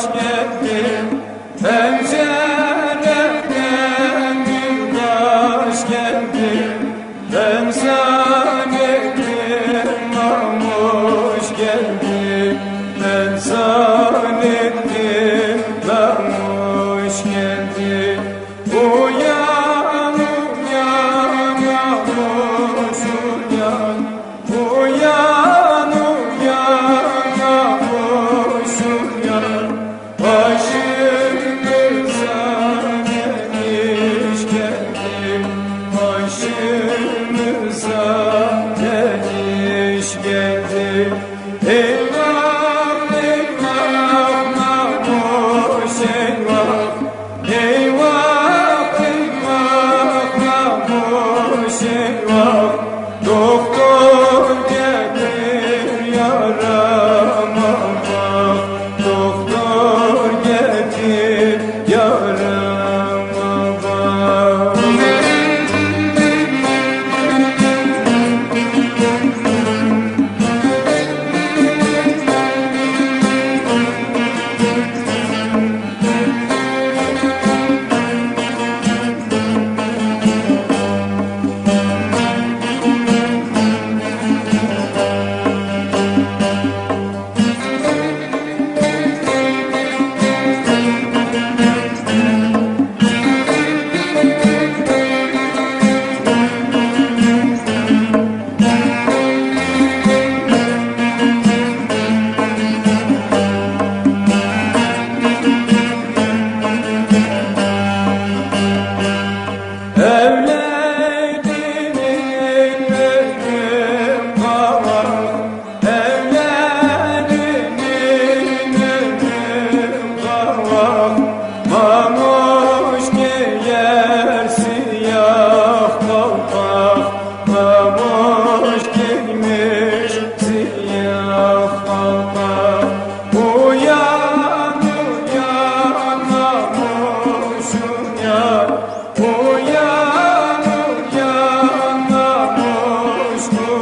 Taşkent'im pencereden gül Taşkent'im ben zannettim namuş ben zannettim namuş geldim. Bu yer Öyle